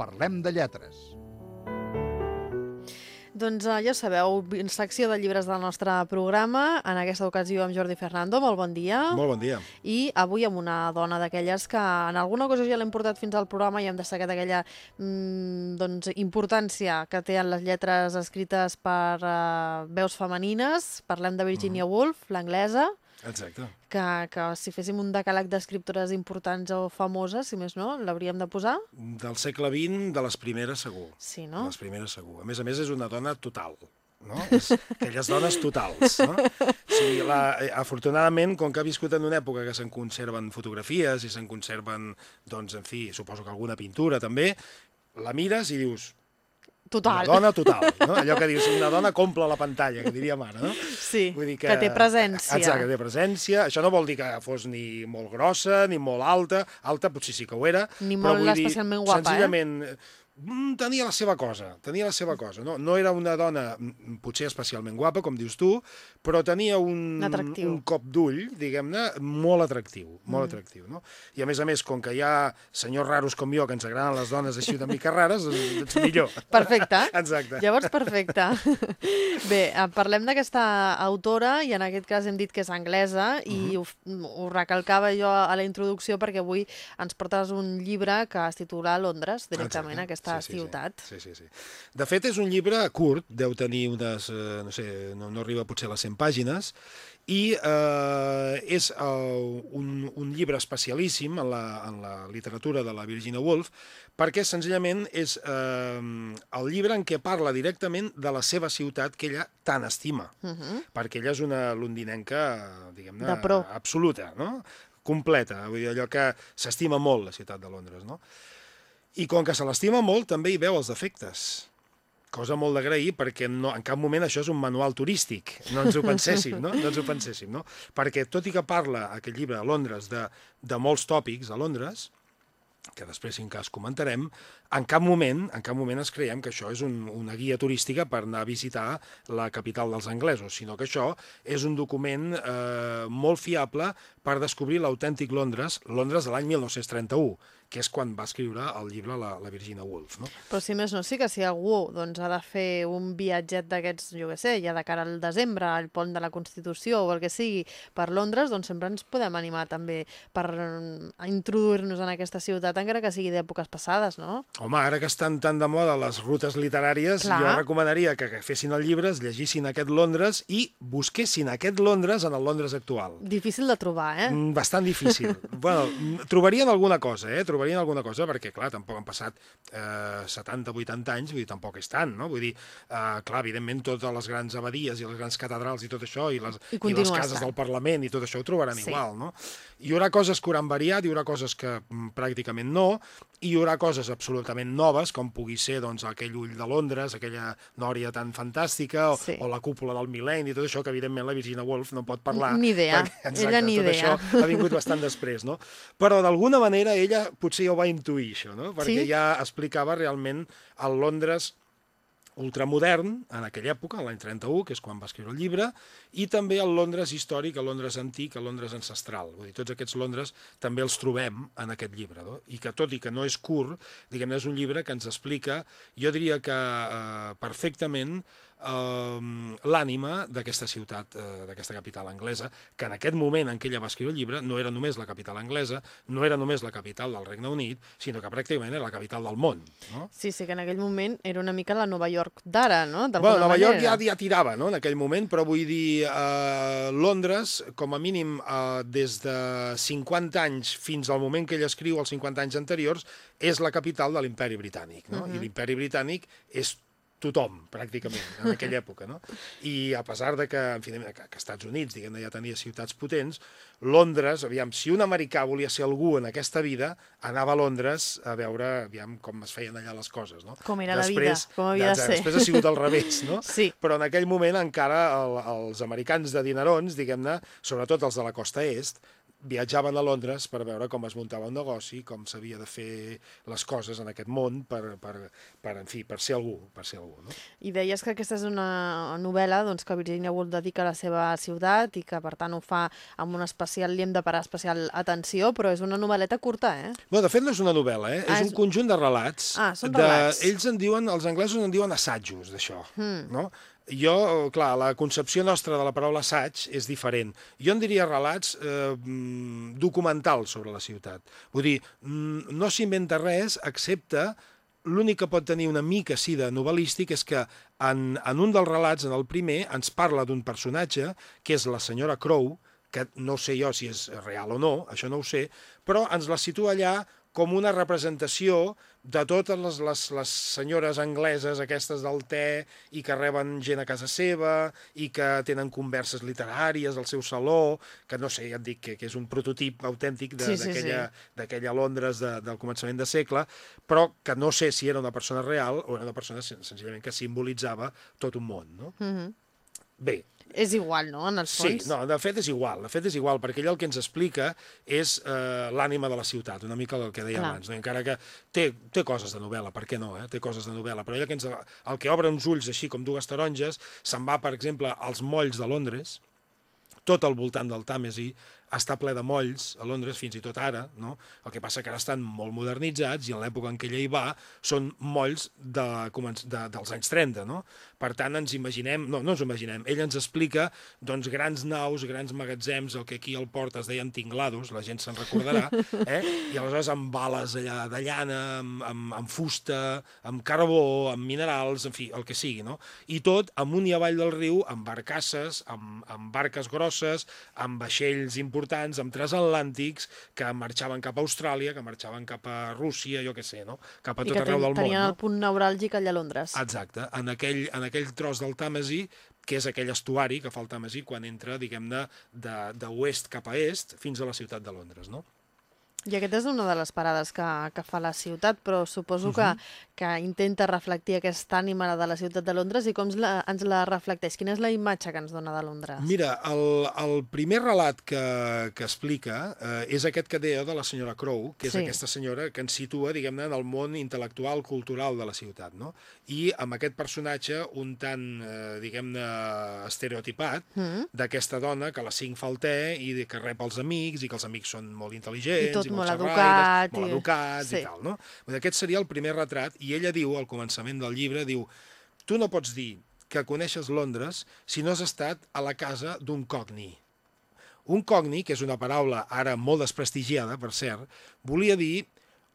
Parlem de lletres. Doncs uh, ja sabeu, secció de llibres del nostre programa, en aquesta ocasió amb Jordi Fernando, molt bon dia. Molt bon dia. I avui amb una dona d'aquelles que en alguna cosa ja l'hem portat fins al programa i hem destacat aquella mm, doncs, importància que té en les lletres escrites per uh, veus femenines. Parlem de Virginia mm. Woolf, l'anglesa. Exacte. Que, que si féssim un decàleg d'escriptores importants o famoses, si més no, l'hauríem de posar? Del segle XX, de les primeres segur. Sí, no? De les primeres segur. A més a més, és una dona total no? És aquelles dones totals. No? O sigui, la, afortunadament, com que ha viscut en una època que se'n conserven fotografies i se'n conserven, doncs, en fi, suposo que alguna pintura també, la mires i dius, Total. Una dona total, no? Allò que dius, una dona comple la pantalla, que diria mare, no? Sí, Vull dir que, que té presència. Exacte, que té presència. Això no vol dir que fos ni molt grossa, ni molt alta. Alta potser sí que ho era. Ni molt especialment guapa, senzillament, eh? Tenia la seva cosa, tenia la seva cosa. No, no era una dona mm, potser especialment guapa, com dius tu, però tenia un, un cop d'ull, diguem-ne, molt atractiu, molt mm. atractiu. No? I a més a més, com que hi ha senyors raros com jo que ens agraden les dones així una mica rares, doncs, doncs millor. Perfecte. Exacte. Llavors, perfecte. Bé, eh, parlem d'aquesta autora, i en aquest cas hem dit que és anglesa, i uh -huh. ho, ho recalcava jo a la introducció perquè avui ens portes un llibre que es titula Londres, directament, Exacte. aquesta sí, sí, ciutat. Sí, sí, sí. De fet, és un llibre curt, deu tenir unes, eh, no sé, no, no arriba potser a les 100 pàgines, i eh, és eh, un, un llibre especialíssim en la, en la literatura de la Virginia Woolf, perquè senzillament és eh, el llibre en què parla directament de la seva ciutat que ella tant estima, uh -huh. perquè ella és una londinenca, diguem-ne, absoluta, no? completa, vull dir, allò que s'estima molt la ciutat de Londres, no? I com que se l'estima molt, també hi veu els defectes. Cosa molt d'agrair perquè no, en cap moment això és un manual turístic. No ens ho penséssim, no? No ens ho penséssim, no? Perquè tot i que parla aquest llibre a Londres de, de molts tòpics a Londres, que després, si en cas, comentarem, en cap moment, en cap moment es creiem que això és un, una guia turística per anar a visitar la capital dels anglesos, sinó que això és un document eh, molt fiable per descobrir l'autèntic Londres, Londres de l'any 1931, que és quan va escriure el llibre la, la Virginia Woolf. No? Però si més no, sí que si algú doncs, ha de fer un viatget d'aquests, jo què sé, ja de cara al desembre, al pont de la Constitució o el que sigui, per Londres, doncs sempre ens podem animar també per mm, introduir-nos en aquesta ciutat, encara que sigui d'èpoques passades, no? Home, ara que estan tan de moda les rutes literàries, Clar. jo recomanaria que fessin el llibre, llegissin aquest Londres i busquessin aquest Londres en el Londres actual. Difícil de trobar, eh? Mm, bastant difícil. bueno, trobarien alguna cosa, eh? trobarien alguna cosa, perquè, clar, tampoc han passat eh, 70-80 anys, vull dir, tampoc és tant, no? Vull dir, eh, clar, evidentment, totes les grans abadies i les grans catedrals i tot això, i les, I, i les cases estant. del Parlament i tot això ho trobaran sí. igual, no? Hi haurà coses que hauran variat, hi haurà coses que mm, pràcticament no, i hi haurà coses absolutament noves, com pugui ser doncs, aquell ull de Londres, aquella nòria tan fantàstica, o, sí. o la cúpula del mil·lenni i tot això, que evidentment la Virginia Woolf no pot parlar. Ni idea, perquè, exacte, ella ni tot idea. això ha vingut bastant després, no? Però d'alguna manera ella potser ja ho va intuir, això, no? Perquè sí? ja explicava realment el Londres ultramodern, en aquella època, l'any 31, que és quan va escriure el llibre, i també el Londres històric, el Londres antic, el Londres ancestral. Vull dir, tots aquests Londres també els trobem en aquest llibre, no? i que tot i que no és curt, diguem és un llibre que ens explica, jo diria que eh, perfectament, l'ànima d'aquesta ciutat, eh, d'aquesta capital anglesa, que en aquest moment en què ella va escriure el llibre no era només la capital anglesa, no era només la capital del Regne Unit, sinó que pràcticament era la capital del món. No? Sí, sí, que en aquell moment era una mica la Nova York d'ara, no? Bueno, Nova manera. York ja, ja tirava, no?, en aquell moment, però vull dir, eh, Londres, com a mínim eh, des de 50 anys fins al moment que ell escriu, els 50 anys anteriors, és la capital de l'imperi britànic, no? Uh -huh. I l'imperi britànic és tothom, pràcticament, en aquella època, no? I a pesar de que, en fi, que, que Estats Units, diguem ja tenia ciutats potents, Londres, aviam, si un americà volia ser algú en aquesta vida, anava a Londres a veure, aviam, com es feien allà les coses, no? Com era després, la vida, com havia de ser. Després ha sigut al revés, no? Sí. Però en aquell moment encara el, els americans de dinerons, diguem-ne, sobretot els de la costa est, viatjaven a Londres per veure com es muntava un negoci, com s'havia de fer les coses en aquest món per, per, per, en fi, per ser algú, per ser algú, no? I deies que aquesta és una novel·la doncs, que Virginia Woolf dedica a la seva ciutat i que, per tant, ho fa amb una especial, li hem de parar especial atenció, però és una novel·leta curta, eh? No, de fet no és una novel·la, eh? Ah, és és- un conjunt de relats. Ah, són de... relats. Ells en diuen, els anglesos en diuen assajos, d'això, Mm. no? Jo, clar, la concepció nostra de la paraula assaig és diferent. Jo en diria relats eh, mm, documentals sobre la ciutat. Vull dir, mm, no s'inventa res excepte l'únic que pot tenir una mica sí de novel·lístic és que en, en un dels relats, en el primer, ens parla d'un personatge, que és la senyora Crow, que no sé jo si és real o no, això no ho sé, però ens la situa allà com una representació de totes les, les, les senyores angleses aquestes del te i que reben gent a casa seva i que tenen converses literàries al seu saló, que no sé, ja et dic que, que és un prototip autèntic de- Sí, sí, d'aquella sí. d'aquella Londres de, del començament de segle, però que no sé si era una persona real o era una persona sen- senzillament que simbolitzava tot un món. No? Mm -hmm. Bé, És igual, no?, en el Sí, fons. no, de fet és igual, de fet és igual, perquè ell el que ens explica és eh, l'ànima de la ciutat, una mica el que deia Clar. abans, no? encara que té, té coses de novel·la, per què no, eh? té coses de novel·la, però ell el que, ens, el que obre uns ulls així com dues taronges, se'n va, per exemple, als molls de Londres, tot al voltant del Tàmesi està ple de molls a Londres, fins i tot ara, no? El que passa que ara estan molt modernitzats i en l'època en què ella hi va són molls de, de, dels anys 30, no? Per tant, ens imaginem, no, no ens imaginem, ell ens explica doncs, grans naus, grans magatzems, el que aquí al port es deien tinglados, la gent se'n recordarà, eh? i aleshores amb bales allà de llana, amb, amb, amb fusta, amb carbó, amb minerals, en fi, el que sigui, no? I tot amunt i avall del riu, amb barcasses, amb, amb barques grosses, amb vaixells importants, amb transatlàntics, que marxaven cap a Austràlia, que marxaven cap a Rússia, jo què sé, no? Cap a I tot que arreu del món, tenien no? el punt neuràlgic allà a Londres. Exacte, en aquell, en aquell tros del Tàmesi, que és aquell estuari que fa el Tàmesi quan entra, diguem-ne, de, de oest cap a est fins a la ciutat de Londres, no? I aquesta és una de les parades que, que fa la ciutat, però suposo que, que intenta reflectir aquesta ànima de la ciutat de Londres i com la, ens la reflecteix? Quina és la imatge que ens dona de Londres? Mira, el, el primer relat que, que explica eh, és aquest que deia de la senyora Crow, que és Sí. aquesta senyora que ens situa, diguem-ne, en el món intel·lectual, cultural de la ciutat, no? I amb aquest personatge un tant, eh, diguem-ne, estereotipat, Mm. d'aquesta dona que a les 5 fa el i que rep els amics i que els amics són molt intel·ligents I tot molt xerraires, educat molt i- educats sí. i tal, no? Vull dir, Aquest seria el primer retrat i ella diu al començament del llibre, diu, tu no pots dir que coneixes Londres si no has estat a la casa d'un cogni. Un cogni, que és una paraula ara molt desprestigiada, per cert, volia dir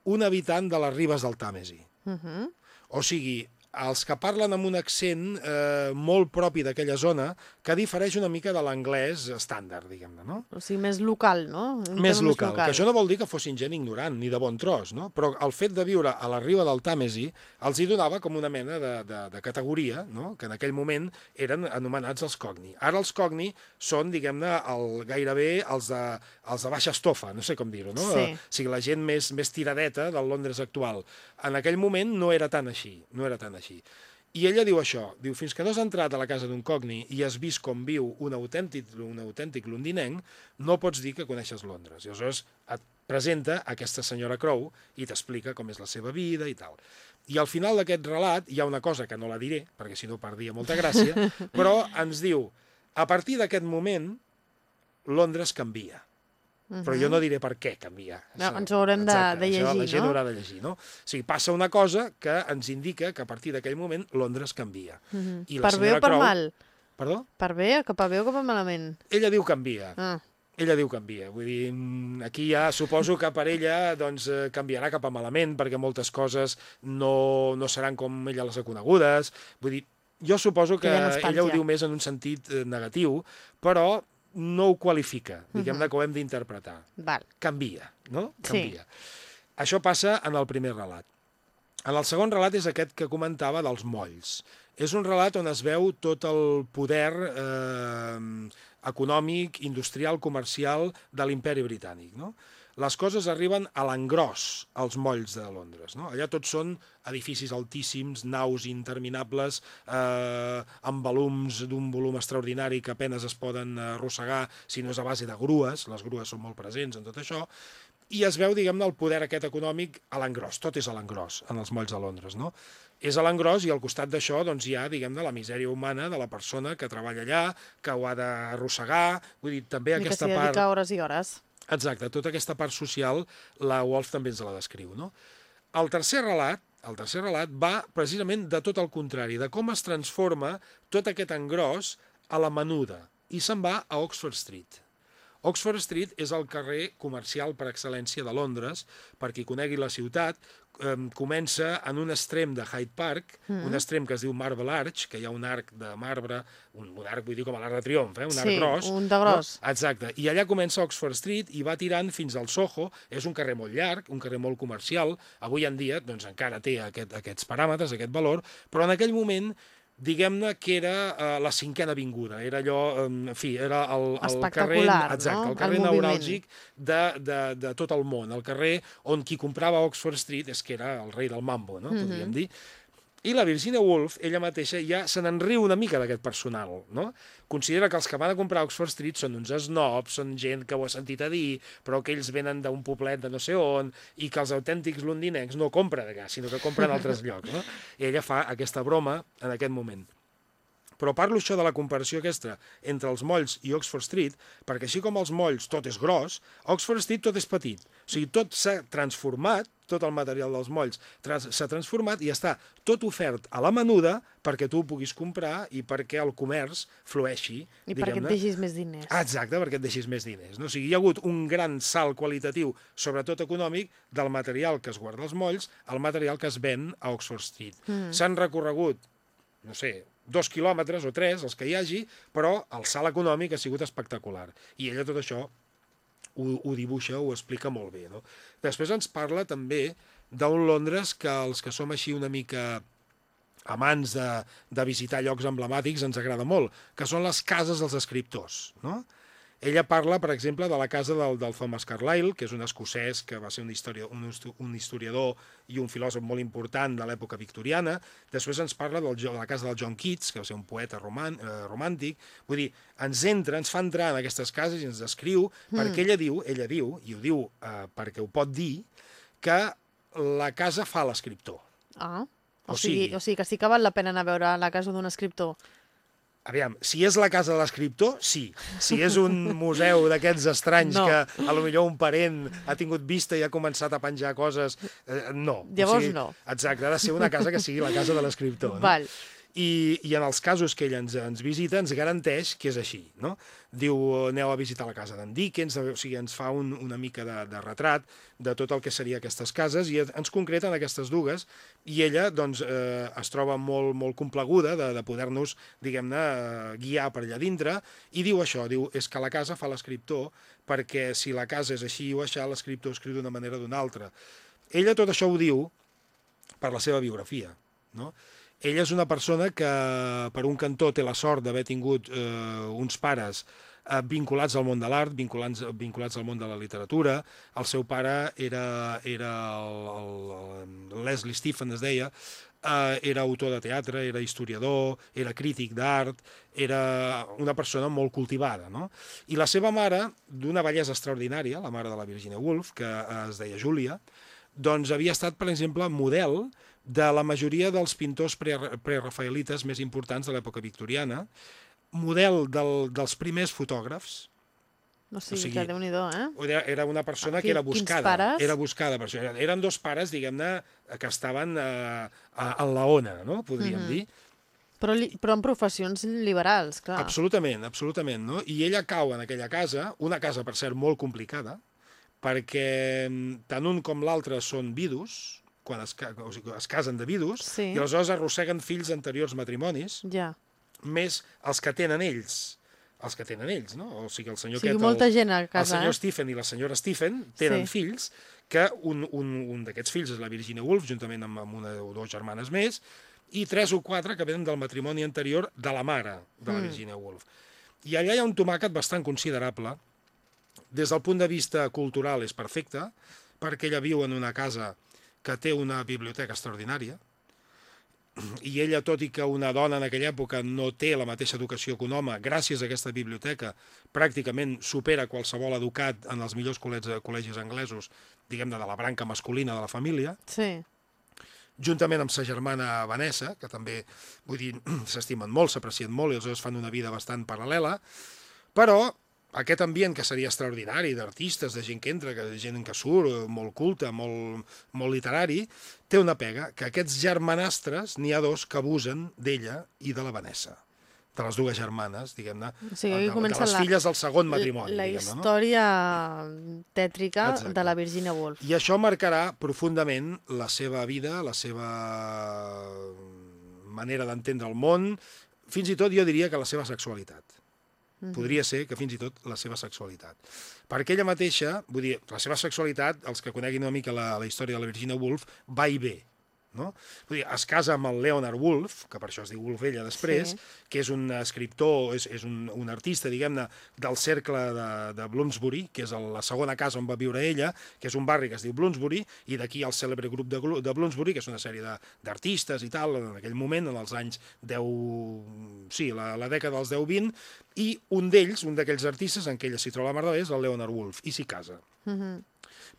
un habitant de les ribes del Tàmesi. Uh -huh. O sigui, els que parlen amb un accent eh, molt propi d'aquella zona que difereix una mica de l'anglès estàndard, diguem-ne, no? O sigui, més local, no? Un Més tema local, que això no vol dir que fossin gent ignorant, ni de bon tros, no? Però el fet de viure a la riba del Tàmesi els hi donava com una mena de, de, de categoria, no? que en aquell moment eren anomenats els cogni. Ara els cogni són, diguem-ne, el, gairebé els de, els de baixa estofa, no sé com dir-ho, no? Sí. O sigui, la gent més, més tiradeta del Londres actual. En aquell moment no era tan així, no era tan així. I ella diu això, diu, fins que no has entrat a la casa d'un cogni i has vist com viu un autèntic, un autèntic londinenc, no pots dir que coneixes Londres. I aleshores et presenta aquesta senyora Crow i t'explica com és la seva vida i tal. I al final d'aquest relat hi ha una cosa que no la diré, perquè si no perdria molta gràcia, però ens diu, a partir d'aquest moment, Londres canvia. Però jo no diré per què canvia. No, ens ho haurem de- Exacte, de això llegir, la gent no? haurà de llegir, no? O sigui, passa una cosa que ens indica que a partir d'aquell moment Londres canvia. Uh -huh. I la Per bé o per Crow- mal? Perdó? Per bé, cap a bé o cap a malament? Ella diu canvia. Ah, Ella diu canvia. Vull dir, mm, aquí ja suposo que per ella doncs, eh, canviarà cap a malament, perquè moltes coses no, no seran com ella les ha conegudes. Vull dir, jo suposo que nostàlgia. ella ho diu més en un sentit eh, negatiu, però no ho qualifica. Diguem-ne que ho hem d'interpretar. Canvia, no? Sí. Canvia. Això passa en el primer relat. En el segon relat és aquest que comentava dels molls. És un relat on es veu tot el poder eh, econòmic, industrial, comercial de l'imperi britànic. No? Les coses arriben a l'engròs als molls de Londres. No? Allà tots són edificis altíssims, naus interminables, eh, amb volums d'un volum extraordinari que apenes es poden arrossegar si no és a base de grues, les grues són molt presents en tot això, i es veu, diguem-ne, el poder aquest econòmic a l'engròs, tot és a l'engròs en els molls de Londres, no? És a l'engròs i al costat d'això doncs, hi ha, diguem-ne, la misèria humana de la persona que treballa allà, que ho ha d'arrossegar, vull dir, també I que aquesta s'hi part... dedica hores i hores. Exacte, tota aquesta part social la Wolf també ens la descriu. No? El tercer relat, el tercer relat va precisament de tot el contrari, de com es transforma tot aquest engròs a la menuda i se'n va a Oxford Street. Oxford Street és el carrer comercial per excel·lència de Londres, per qui conegui la ciutat, eh, comença en un extrem de Hyde Park, mm. un extrem que es diu Marble Arch, que hi ha un arc de marbre, un, un arc, vull dir, com a l'Arc de Triomf, eh? un arc Sí, gros. un de gros. No? Exacte. I allà comença Oxford Street i va tirant fins al Soho. És un carrer molt llarg, un carrer molt comercial. Avui en dia doncs, encara té aquest, aquests paràmetres, aquest valor, però en aquell moment diguem-ne que era uh, la cinquena avinguda, era allò, en fi, era el, el carrer, exacte, no? el carrer El neuràlgic de, de, de tot el món, el carrer on qui comprava Oxford Street és que era el rei del mambo, no? podríem Mhm. dir. I la Virginia Woolf, ella mateixa, ja se n'enriu una mica d'aquest personal, no? Considera que els que van a comprar Oxford Street són uns snobs, són gent que ho ha sentit a dir, però que ells venen d'un poblet de no sé on, i que els autèntics londinencs no compren allà, sinó que compren a altres llocs, no? I ella fa aquesta broma en aquest moment. Però parlo això de la comparació aquesta entre els molls i Oxford Street, perquè així com els molls tot és gros, Oxford Street tot és petit. O sigui, tot s'ha transformat, tot el material dels molls s'ha transformat i està tot ofert a la menuda perquè tu ho puguis comprar i perquè el comerç flueixi, I perquè et deixis més diners. Ah, Exacte, perquè et deixis més diners. No? O sigui, hi ha hagut un gran salt qualitatiu, sobretot econòmic, del material que es guarda als molls al material que es ven a Oxford Street. Mm. S'han recorregut, no sé, dos quilòmetres o tres, els que hi hagi, però el salt econòmic ha sigut espectacular. I ella tot això ho, ho dibuixa, ho explica molt bé. No? Després ens parla també d'un Londres que els que som així una mica amants de, de visitar llocs emblemàtics ens agrada molt, que són les cases dels escriptors. No? Ella parla, per exemple, de la casa del, del Thomas Carlyle, que és un escocès que va ser un, historiador, un, un historiador i un filòsof molt important de l'època victoriana. Després ens parla del, de la casa del John Keats, que va ser un poeta roman, eh, romàntic. Vull dir, ens entra, ens fa entrar en aquestes cases i ens descriu, mm. perquè ella diu, ella diu, i ho diu eh, perquè ho pot dir, que la casa fa l'escriptor. Ah. O O, sigui, sigui- o sigui que sí que val la pena anar a veure la casa d'un escriptor. Aviam, si és la casa de l'escriptor, sí. Si és un museu d'aquests estranys No. que a lo millor un parent ha tingut vista i ha començat a penjar coses, eh, no. Llavors no. Exacte, ha de ser una casa que sigui la casa de l'escriptor. No? Val. I, I en els casos que ell ens, ens visita ens garanteix que és així. No? Diu, aneu a visitar la casa d'en Dickens, o sigui, ens fa un, una mica de, de retrat de tot el que seria aquestes cases i ens concreta en aquestes dues i ella doncs, eh, es troba molt, molt compleguda de, de poder-nos, diguem-ne, eh, guiar per allà dintre i diu això, diu, és que la casa fa l'escriptor perquè si la casa és així o aixà, l'escriptor escriu d'una manera o d'una altra. Ella tot això ho diu per la seva biografia, no? Ella és una persona que, per un cantó, té la sort d'haver tingut eh, uns pares eh, vinculats al món de l'art, vinculats, vinculats al món de la literatura. El seu pare era, era el, el, el Leslie Stephen, es deia, eh, era autor de teatre, era historiador, era crític d'art, era una persona molt cultivada. No? I la seva mare, d'una bellesa extraordinària, la mare de la Virginia Woolf, que es deia Júlia, doncs havia estat, per exemple, model de la majoria dels pintors pre- prerafaelites més importants de l'època victoriana, model del, dels primers fotògrafs, O sigui, O sigui, que déu-n'hi-do, eh? era, una persona que Qui- era buscada. Era buscada per això. Eren- dos pares, diguem-ne, que estaven eh, a- en la ona, no? podríem Mhm. dir. Però, li, però en professions liberals, clar. Absolutament, absolutament. No? I ella cau en aquella casa, una casa, per cert, molt complicada, perquè mm, tant un com l'altre són vidus, quan es, o sigui, es casen de vidus, Sí. i aleshores arrosseguen fills d'anteriors matrimonis, Ja. més els que tenen ells els que tenen ells, no? O sigui, el senyor O sigui, aquest, molta el, gent a el casa, senyor eh? Stephen i la senyora Stephen tenen Sí. fills, que un, un, un d'aquests fills és la Virginia Woolf, juntament amb, amb una o dues germanes més, i tres o quatre que venen del matrimoni anterior de la mare de la Mm. Virginia Woolf. I allà hi ha un tomàquet bastant considerable Des del punt de vista cultural és perfecta, perquè ella viu en una casa que té una biblioteca extraordinària, i ella, tot i que una dona en aquella època no té la mateixa educació que un home, gràcies a aquesta biblioteca pràcticament supera qualsevol educat en els millors col·legis, col·legis anglesos, diguem-ne, de la branca masculina de la família, Sí. juntament amb sa germana Vanessa, que també, vull dir, s'estimen molt, s'aprecien molt i els dos fan una vida bastant paral·lela, però aquest ambient que seria extraordinari d'artistes, de gent que entra, de gent que surt, eh, molt culta, molt, molt literari, té una pega, que aquests germanastres, n'hi ha dos que abusen d'ella i de la Vanessa de les dues germanes, diguem-ne, O sigui, de, de les la- filles del segon matrimoni, La diguem-ne, no? història tètrica Exacte. de la Virginia Woolf. I això marcarà profundament la seva vida, la seva manera d'entendre el món, fins i tot jo diria que la seva sexualitat. Podria ser que fins i tot la seva sexualitat. Perquè ella mateixa, vull dir, la seva sexualitat, els que coneguin una mica la, la història de la Virginia Woolf, va i ve. No? Vull dir, es casa amb el Leonard Woolf, que per això es diu Woolf ella després, Sí. que és un escriptor, és, és un, un artista, diguem-ne, del cercle de, de Bloomsbury, que és el, la segona casa on va viure ella, que és un barri que es diu Bloomsbury, i d'aquí el cèlebre grup de, de Bloomsbury, que és una sèrie d'artistes i tal, en aquell moment, en els anys 10... Sí, la, la dècada dels 10-20, i un d'ells, un d'aquells artistes en què ella s'hi troba la mar de bé, és el Leonard Woolf, i s'hi casa.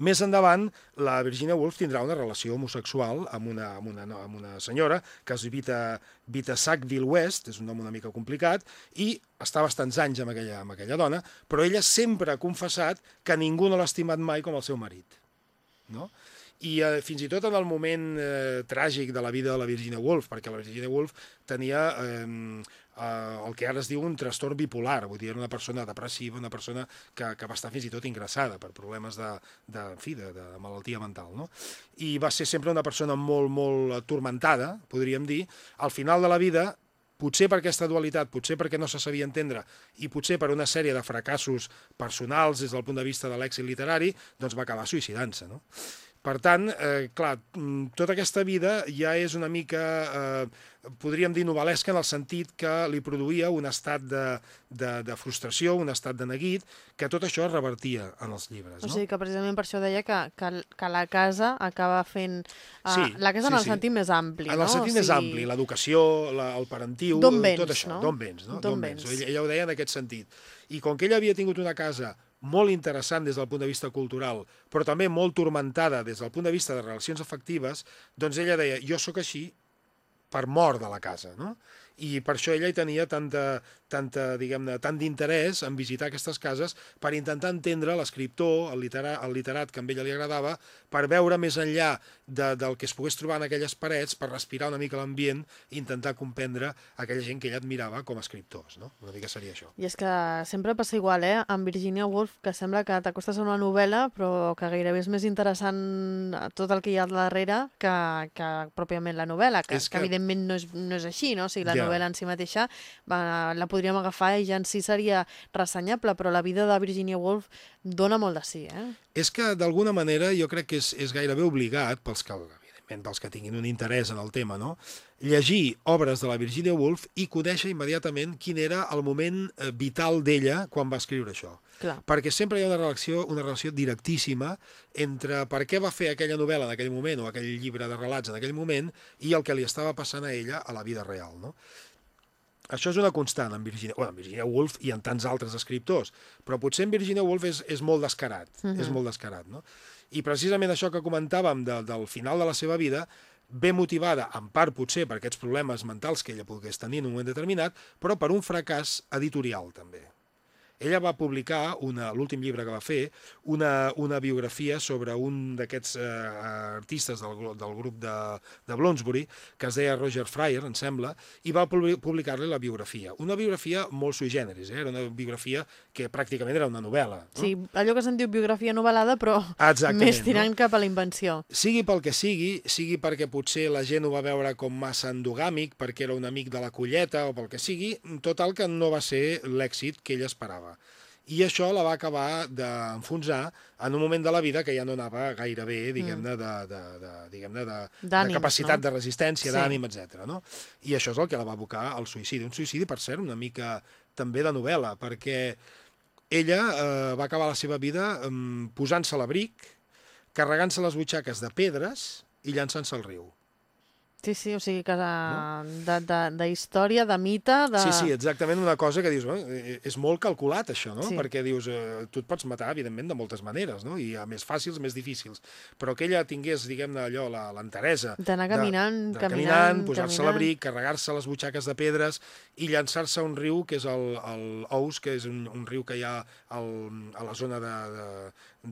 Més endavant, la Virginia Woolf tindrà una relació homosexual amb una, amb una, no, amb una senyora que es Vita, Vita Sackville West, és un nom una mica complicat, i està bastants anys amb aquella, amb aquella dona, però ella sempre ha confessat que ningú no l'ha estimat mai com el seu marit. No? I eh, fins i tot en el moment eh, tràgic de la vida de la Virginia Woolf, perquè la Virginia Woolf tenia eh, eh, el que ara es diu un trastorn bipolar, vull dir, una persona depressiva, una persona que, que va estar fins i tot ingressada per problemes de, de, en fi, de, de malaltia mental, no? I va ser sempre una persona molt, molt atormentada, podríem dir. Al final de la vida, potser per aquesta dualitat, potser perquè no se sabia entendre i potser per una sèrie de fracassos personals des del punt de vista de l'èxit literari, doncs va acabar suïcidant-se, no? Per tant, eh, clar, mm, tota aquesta vida ja és una mica, eh, podríem dir, novel·lesca en el sentit que li produïa un estat de, de, de frustració, un estat de neguit, que tot això es revertia en els llibres. O No? sigui que precisament per això deia que, que, que la casa acaba fent... Uh, Sí, la casa sí, en el sí. sentit més ampli, En no? el sentit O més sigui, ampli, l'educació, la, el parentiu, D'on vens, tot això, no? d'on vens, no? D'on D'on vens. vens. Ella, ella ho deia en aquest sentit. I com que ella havia tingut una casa molt interessant des del punt de vista cultural, però també molt turmentada des del punt de vista de relacions afectives, doncs ella deia, jo sóc així per mort de la casa, no? I per això ella hi tenia tanta, tanta diguem-ne, tant d'interès en visitar aquestes cases per intentar entendre l'escriptor, el, litera, el literat que a ella li agradava, per veure més enllà de, del que es pogués trobar en aquelles parets, per respirar una mica l'ambient i intentar comprendre aquella gent que ella admirava com a escriptors, no? Una mica seria això. I és que sempre passa igual, eh? Amb Virginia Woolf, que sembla que t'acostes a una novel·la, però que gairebé és més interessant tot el que hi ha darrere que, que pròpiament la novel·la, que, És que... que- evidentment no és, no és així, no? O sigui, la Ja. Novel·la en si mateixa va, la podríem agafar i ja en si seria ressenyable, però la vida de Virginia Woolf dona molt de sí, eh? És que, d'alguna manera, jo crec que és, és gairebé obligat, pels que, evidentment, pels que tinguin un interès en el tema, no? llegir obres de la Virginia Woolf i conèixer immediatament quin era el moment eh, vital d'ella quan va escriure això. Clar. Perquè sempre hi ha una relació, una relació directíssima entre per què va fer aquella novel·la en aquell moment o aquell llibre de relats en aquell moment i el que li estava passant a ella a la vida real. No? Això és una constant en Virginia, bueno, en Virginia Woolf i en tants altres escriptors, però potser en Virginia Woolf és, és molt descarat, uh -huh. és molt descarat, no? I precisament això que comentàvem de, del final de la seva vida ve motivada, en part potser per aquests problemes mentals que ella pogués tenir en un moment determinat, però per un fracàs editorial també. Ella va publicar l'últim llibre que va fer, una, una biografia sobre un d'aquests eh, artistes del, del grup de, de Bloomsbury, que es deia Roger Fryer, em sembla, i va publi- publicar-li la biografia. Una biografia molt sui generis, eh? era una biografia que pràcticament era una novel·la. No? Sí, allò que se'n diu biografia novel·lada, però Exactament, més tirant cap a la invenció. Sigui pel que sigui, sigui perquè potser la gent ho va veure com massa endogàmic, perquè era un amic de la colleta o pel que sigui, total que no va ser l'èxit que ella esperava. I això la va acabar d'enfonsar en un moment de la vida que ja no anava gaire bé, diguem-ne, de, de, de, diguem de, de, capacitat no? de resistència, Sí. d'ànim, etc. No? I això és el que la va abocar al suïcidi. Un suïcidi, per cert, una mica també de novel·la, perquè ella eh, va acabar la seva vida eh, posant-se l'abric, carregant-se les butxaques de pedres i llançant-se al riu. Sí, sí, o sigui que de, de, de, de història, de mite... De... Sí, sí, exactament una cosa que dius, eh, és molt calculat això, no? Sí. Perquè dius, eh, tu et pots matar, evidentment, de moltes maneres, no? I a més fàcils, més difícils. Però que ella tingués, diguem-ne, allò, la- l'enteresa... D'anar caminant, de, de caminant, caminant, posar-se l'abric, carregar-se les butxaques de pedres i llançar-se a un riu, que és el, el Ous, que és un, un riu que hi ha al, a la zona de, de,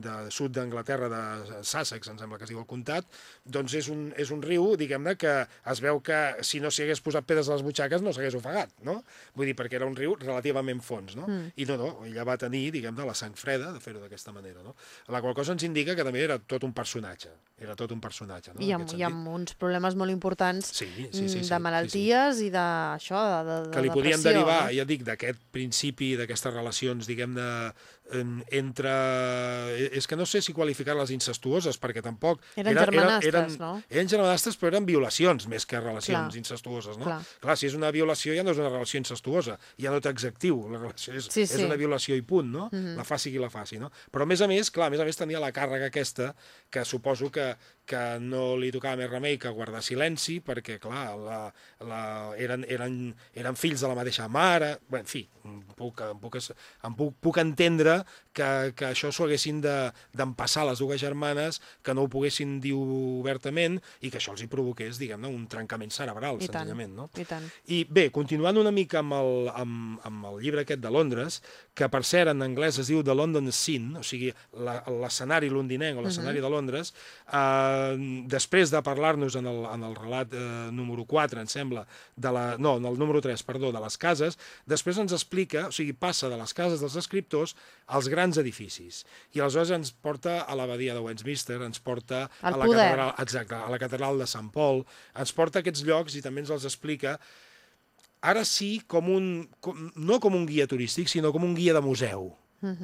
de sud d'Anglaterra, de Sussex, em sembla que es diu el comtat, doncs és un, és un riu, diguem-ne, que es veu que si no s'hi hagués posat pedres a les butxaques no s'hagués ofegat, no? Vull dir, perquè era un riu relativament fons, no? Mm. I no, no, ella va tenir, diguem-ne, la sang freda de fer-ho d'aquesta manera, no? La qual cosa ens indica que també era tot un personatge, era tot un personatge, no? I amb, i amb uns problemes molt importants Sí, sí, sí, mm, sí, de sí, sí. malalties i d'això, de, de, de que li podien depressió, derivar, no? ja dic, d'aquest principi, d'aquestes relacions, diguem-ne, en- entre... eh, És que no sé si qualificar-les incestuoses, perquè tampoc... Eren germanastres, eren, no? Eren germanastres, però eren violacions més que relacions Clar. incestuoses, no? Clar. Clar, si és una violació ja no és una relació incestuosa, ja no té exectiu, la relació és, Sí, és sí. una violació i punt, no? La faci qui la faci, no? Però a més a més, clar, a més a més tenia la càrrega aquesta, que suposo que, que no li tocava més remei que guardar silenci, perquè, clar, la, la, eren, eren, eren fills de la mateixa mare, bé, en fi, em puc, em puc, em puc, puc entendre que, que això s'ho haguessin de- d'empassar les dues germanes, que no ho poguessin dir obertament i que això els hi provoqués, diguem-ne, un trencament cerebral, I tant, senzillament, no? i tant. I bé, continuant una mica amb el, amb, amb el llibre aquest de Londres, que per cert en anglès es diu The London Scene, o sigui, l'escenari londinenc o l'escenari de Londres, eh, després de parlar-nos en, el, en el relat eh, número 4, em sembla, de la, no, en el número 3, perdó, de les cases, després ens explica, o sigui, passa de les cases dels escriptors als grans edificis. I aleshores ens porta a l'abadia de Westminster, ens porta a la poder. catedral, exacte, a la catedral de Sant Pol, ens porta a aquests llocs i també ens els explica ara sí com un, com, no com un guia turístic, sinó com un guia de museu,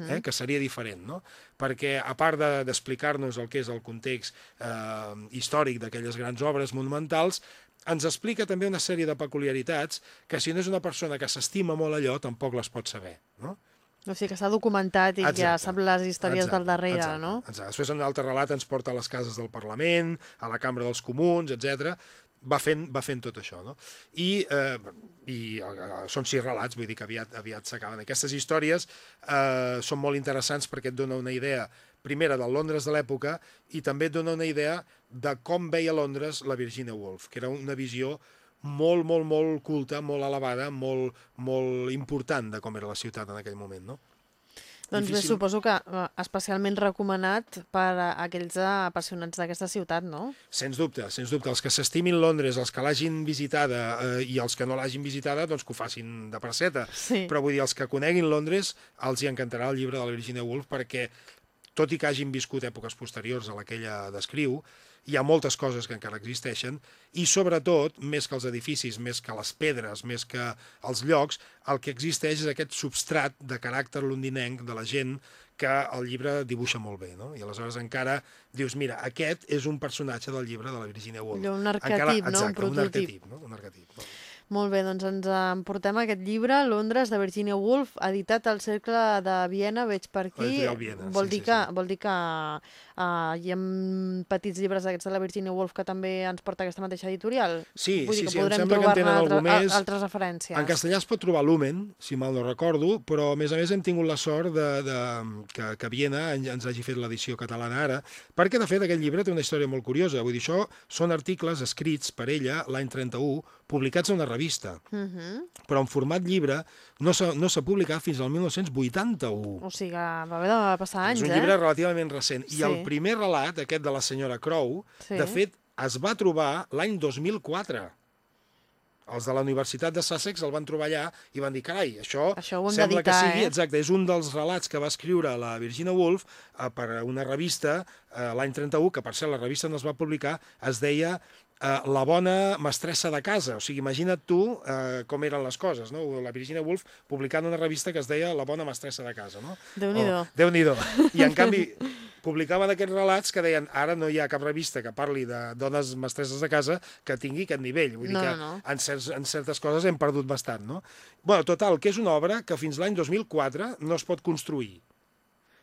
eh, que seria diferent, no? Perquè, a part de- d'explicar-nos el que és el context eh, històric d'aquelles grans obres monumentals, ens explica també una sèrie de peculiaritats que si no és una persona que s'estima molt allò, tampoc les pot saber, no? O sigui que s'ha documentat i ja Exacte. sap les històries Exacte, del darrere, exacte, no? Exacte. Després, en un altre relat, ens porta a les cases del Parlament, a la Cambra dels Comuns, etc. Va fent, va fent tot això, no? I, eh, i eh, són sis relats, vull dir que aviat, aviat s'acaben. Aquestes històries eh, són molt interessants perquè et dona una idea, primera, del Londres de l'època i també et dona una idea de com veia Londres la Virginia Woolf, que era una visió molt, molt, molt culta, molt elevada, molt, molt important de com era la ciutat en aquell moment, no? Doncs bé, Difícil. suposo que eh, especialment recomanat per a aquells apassionats d'aquesta ciutat, no? Sens dubte, sens dubte. Els que s'estimin Londres, els que l'hagin visitada eh, i els que no l'hagin visitada, doncs que ho facin de presseta. Sí. Però vull dir, els que coneguin Londres, els hi encantarà el llibre de la Virginia Woolf perquè, tot i que hagin viscut èpoques posteriors a la que ella descriu, hi ha moltes coses que encara existeixen i, sobretot, més que els edificis, més que les pedres, més que els llocs, el que existeix és aquest substrat de caràcter londinenc de la gent que el llibre dibuixa molt bé, no? I aleshores encara dius, mira, aquest és un personatge del llibre de la Virginia Woolf. Allò, un arquetip, encara, no? Un exacte, un prototip. arquetip, no? Un arquetip. no? Molt bé, doncs ens emportem aquest llibre, Londres, de Virginia Woolf, editat al Cercle de Viena, veig per aquí. Viena, vol, sí, dir sí, que, sí. vol dir que uh, hi ha petits llibres d'aquests de la Virginia Woolf que també ens porta aquesta mateixa editorial? Sí, Vull sí, dir que sí, em sembla que en tenen altre- més. altres referències. En castellà es pot trobar Lumen, si mal no recordo, però a més a més hem tingut la sort de, de, que, que Viena en- ens hagi fet l'edició catalana ara, perquè de fet aquest llibre té una història molt curiosa. Vull dir, això són articles escrits per ella l'any 31, publicats a una revista, Mhm. però en format llibre no s'ha no publicat fins al 1981. O sigui, va haver de passar anys, és un eh? llibre relativament recent. I Sí. el primer relat, aquest de la senyora Crow, Sí. de fet, es va trobar l'any 2004. Els de la Universitat de Sussex el van trobar allà i van dir, carai, això, Això sembla que d'editar, sigui... eh?" Exacte, és un dels relats que va escriure la Virginia Woolf eh, per a una revista eh, l'any 31, que per cert la revista no es va publicar, es deia eh, la bona mestressa de casa. O sigui, imagina't tu eh, com eren les coses, no? La Virginia Woolf publicant una revista que es deia La bona mestressa de casa, no? Déu-n'hi-do. Oh, Déu-n'hi-do. I, en canvi, publicaven aquests relats que deien ara no hi ha cap revista que parli de dones mestresses de casa que tingui aquest nivell. Vull dir No, que no, no. En, certs, en certes coses hem perdut bastant, no? bueno, total, que és una obra que fins l'any 2004 no es pot construir.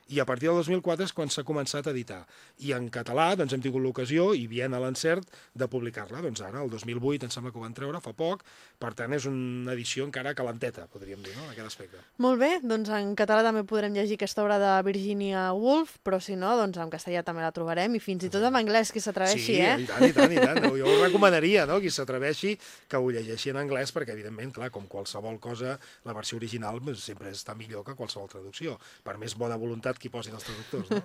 I a partir del 2004 és quan s'ha començat a editar. I en català doncs, hem tingut l'ocasió, i bien a l'encert, de publicar-la. Doncs ara, el 2008, em sembla que ho van treure fa poc, per tant és una edició encara calenteta, podríem dir, no?, en aquest aspecte. Molt bé, doncs en català també podrem llegir aquesta obra de Virginia Woolf, però si no, doncs en castellà també la trobarem, i fins i tot en anglès, qui s'atreveixi, sí, eh? i tant, i tant, i tant. Jo ho recomanaria, no?, qui s'atreveixi, que ho llegeixi en anglès, perquè, evidentment, clar, com qualsevol cosa, la versió original doncs, sempre està millor que qualsevol traducció, per més bona voluntat que hi posin els traductors, no?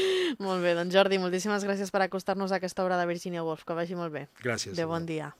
Molt bé, doncs Jordi, moltíssimes gràcies per acostar-nos a aquesta obra de Virginia Woolf, que vagi molt bé. Gràcies. De bon dia.